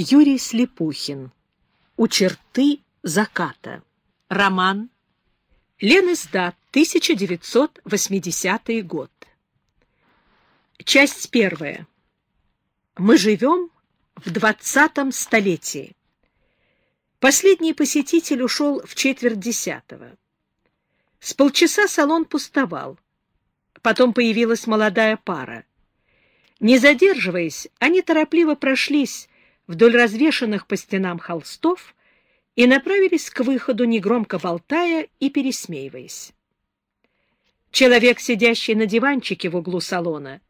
Юрий Слепухин. У черты заката. Роман. Ленэсдат, 1980 год. Часть первая. Мы живем в двадцатом столетии. Последний посетитель ушел в четверть десятого. С полчаса салон пустовал. Потом появилась молодая пара. Не задерживаясь, они торопливо прошлись вдоль развешанных по стенам холстов и направились к выходу, негромко болтая и пересмеиваясь. Человек, сидящий на диванчике в углу салона,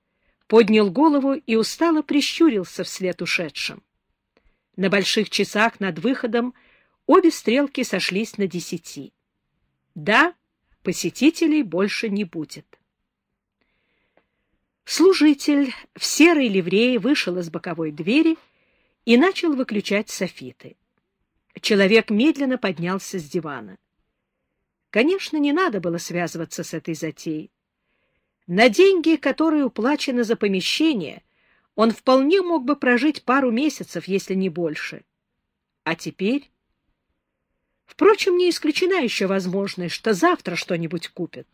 поднял голову и устало прищурился вслед ушедшим. На больших часах над выходом обе стрелки сошлись на десяти. Да, посетителей больше не будет. Служитель в серой ливрее вышел из боковой двери и начал выключать софиты. Человек медленно поднялся с дивана. Конечно, не надо было связываться с этой затеей. На деньги, которые уплачены за помещение, он вполне мог бы прожить пару месяцев, если не больше. А теперь... Впрочем, не исключена еще возможность, что завтра что-нибудь купят.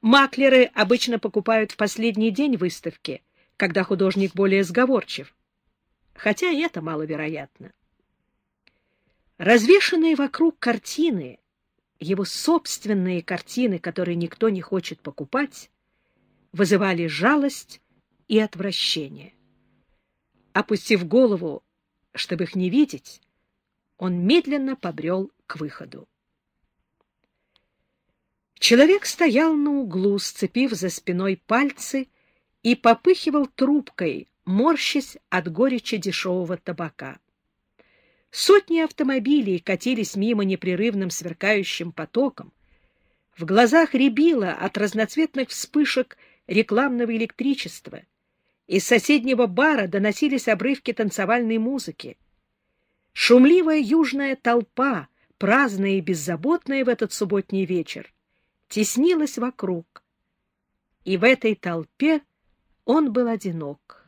Маклеры обычно покупают в последний день выставки, когда художник более сговорчив хотя и это маловероятно. Развешанные вокруг картины, его собственные картины, которые никто не хочет покупать, вызывали жалость и отвращение. Опустив голову, чтобы их не видеть, он медленно побрел к выходу. Человек стоял на углу, сцепив за спиной пальцы, и попыхивал трубкой, морщась от горечи дешевого табака. Сотни автомобилей катились мимо непрерывным сверкающим потоком. В глазах рябило от разноцветных вспышек рекламного электричества. Из соседнего бара доносились обрывки танцевальной музыки. Шумливая южная толпа, праздная и беззаботная в этот субботний вечер, теснилась вокруг. И в этой толпе он был одинок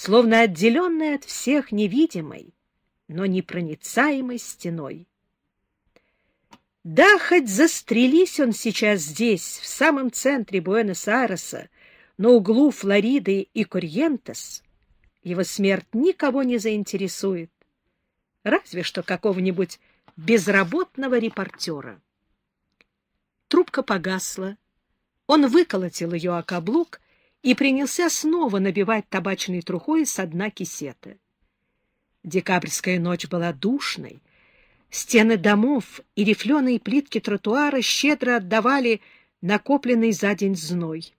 словно отделенный от всех невидимой, но непроницаемой стеной. Да, хоть застрелись он сейчас здесь, в самом центре Буэнос-Айреса, на углу Флориды и Корьентес, его смерть никого не заинтересует, разве что какого-нибудь безработного репортера. Трубка погасла, он выколотил ее о каблук и принялся снова набивать табачной трухой со дна кисета. Декабрьская ночь была душной. Стены домов и рифленые плитки тротуара щедро отдавали накопленный за день зной.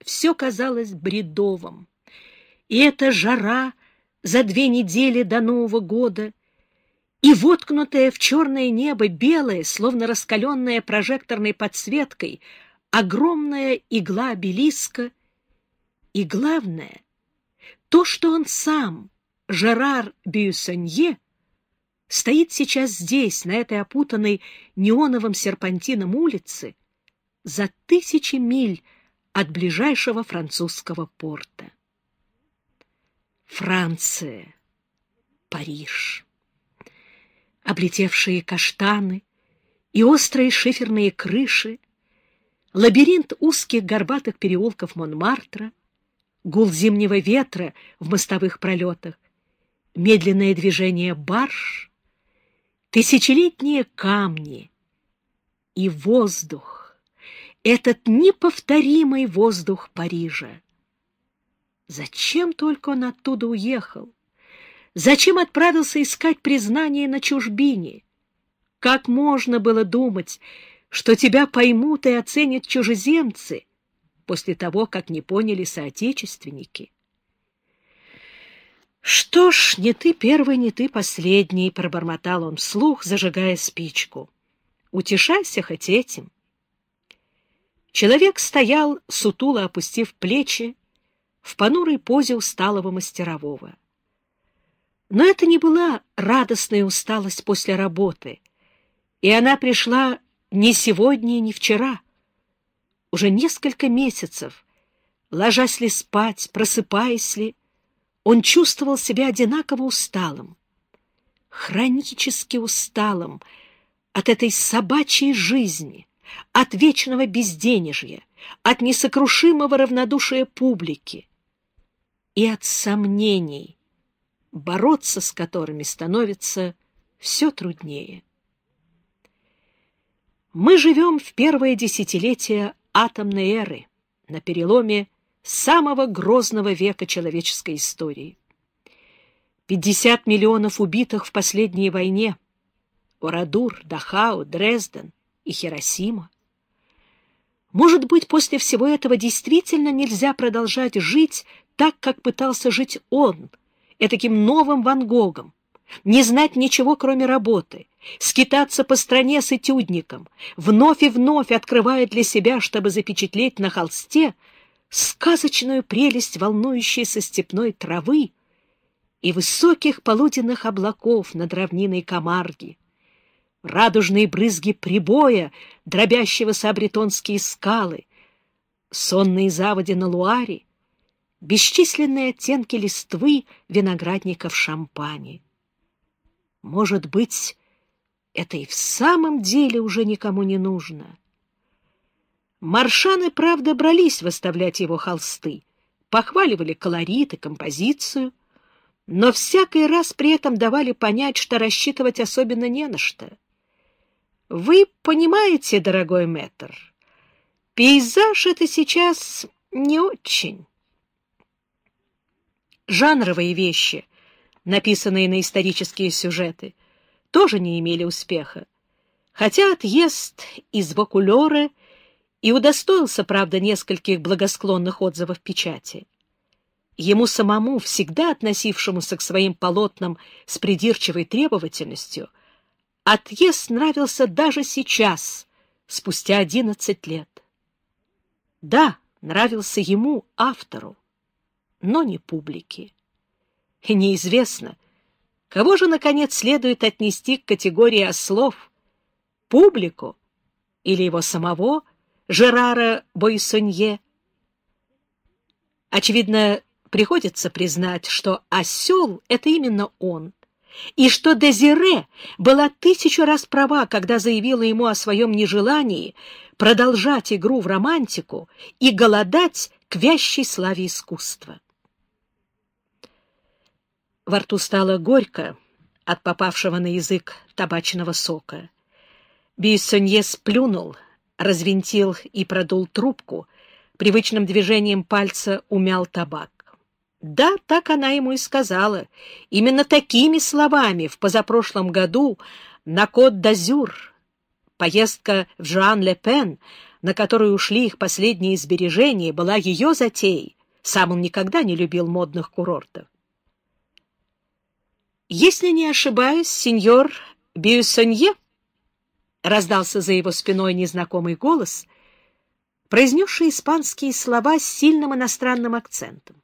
Все казалось бредовым. И эта жара за две недели до Нового года, и воткнутое в черное небо белое, словно раскаленное прожекторной подсветкой, огромная игла обелиска, и главное, то, что он сам, Жерар Бюссонье, стоит сейчас здесь, на этой опутанной неоновым серпантином улице, за тысячи миль от ближайшего французского порта. Франция, Париж, облетевшие каштаны и острые шиферные крыши, лабиринт узких горбатых переулков Монмартра, гул зимнего ветра в мостовых пролетах, медленное движение барж, тысячелетние камни и воздух, этот неповторимый воздух Парижа. Зачем только он оттуда уехал? Зачем отправился искать признание на чужбине? Как можно было думать, что тебя поймут и оценят чужеземцы после того, как не поняли соотечественники. «Что ж, не ты первый, не ты последний», — пробормотал он вслух, зажигая спичку. «Утешайся хоть этим». Человек стоял, сутуло опустив плечи, в понурой позе усталого мастерового. Но это не была радостная усталость после работы, и она пришла ни сегодня, ни вчера. Уже несколько месяцев, ложась ли спать, просыпаясь ли, он чувствовал себя одинаково усталым, хронически усталым от этой собачьей жизни, от вечного безденежья, от несокрушимого равнодушия публики и от сомнений, бороться с которыми становится все труднее. Мы живем в первое десятилетие атомной эры, на переломе самого грозного века человеческой истории. 50 миллионов убитых в последней войне. Орадур, Дахау, Дрезден и Хиросима. Может быть, после всего этого действительно нельзя продолжать жить так, как пытался жить он, этаким новым Ван Гогом, не знать ничего, кроме работы, скитаться по стране с этюдником, вновь и вновь открывая для себя, чтобы запечатлеть на холсте сказочную прелесть волнующейся степной травы и высоких полуденных облаков над равниной Камарги, радужные брызги прибоя, дробящегося бретонские скалы, сонные заводи на Луаре, бесчисленные оттенки листвы виноградников шампани. Может быть, это и в самом деле уже никому не нужно. Маршаны, правда, брались выставлять его холсты, похваливали колорит и композицию, но всякий раз при этом давали понять, что рассчитывать особенно не на что. Вы понимаете, дорогой мэтр, пейзаж — это сейчас не очень. Жанровые вещи, написанные на исторические сюжеты, тоже не имели успеха, хотя отъезд из Вокулера и удостоился, правда, нескольких благосклонных отзывов печати. Ему самому, всегда относившемуся к своим полотнам с придирчивой требовательностью, отъезд нравился даже сейчас, спустя одиннадцать лет. Да, нравился ему, автору, но не публике. И неизвестно, кого же, наконец, следует отнести к категории ослов, публику или его самого, Жерара Бойсонье. Очевидно, приходится признать, что осел — это именно он, и что Дезире была тысячу раз права, когда заявила ему о своем нежелании продолжать игру в романтику и голодать к вящей славе искусства. Во рту стало горько от попавшего на язык табачного сока. Бейсонье сплюнул — развинтил и продул трубку, привычным движением пальца умял табак. Да, так она ему и сказала. Именно такими словами в позапрошлом году на Кот-д'Азюр, поездка в Жан-Ле-Пен, на которую ушли их последние сбережения, была ее затеей. Сам он никогда не любил модных курортов. Если не ошибаюсь, сеньор Бюссонье — раздался за его спиной незнакомый голос, произнесший испанские слова с сильным иностранным акцентом.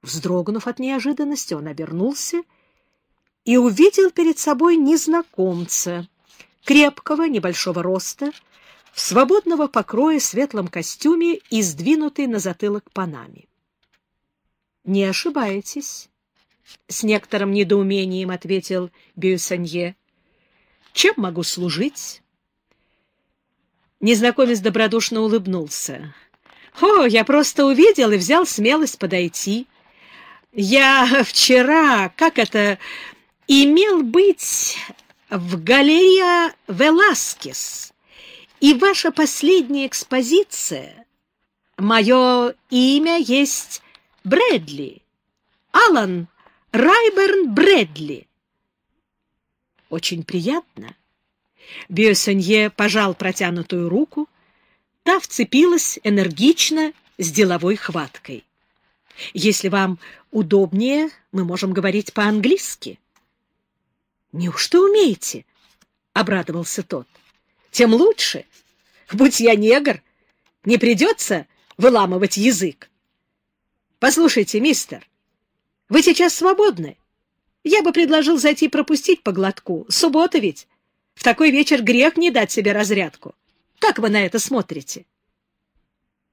Вздрогнув от неожиданности, он обернулся и увидел перед собой незнакомца, крепкого, небольшого роста, в свободного покроя светлом костюме и сдвинутый на затылок панами. — Не ошибаетесь, — с некоторым недоумением ответил Бюссанье. Чем могу служить? Незнакомец добродушно улыбнулся. «О, я просто увидел и взял смелость подойти. Я вчера, как это, имел быть в галерее Веласкес, и ваша последняя экспозиция, мое имя есть Брэдли, Алан Райберн Брэдли». Очень приятно. Биосонье пожал протянутую руку, та вцепилась энергично, с деловой хваткой. Если вам удобнее, мы можем говорить по-английски. — Неужто умеете? — обрадовался тот. — Тем лучше. Будь я негр, не придется выламывать язык. Послушайте, мистер, вы сейчас свободны? Я бы предложил зайти пропустить по глотку. Суббота ведь. В такой вечер грех не дать себе разрядку. Как вы на это смотрите?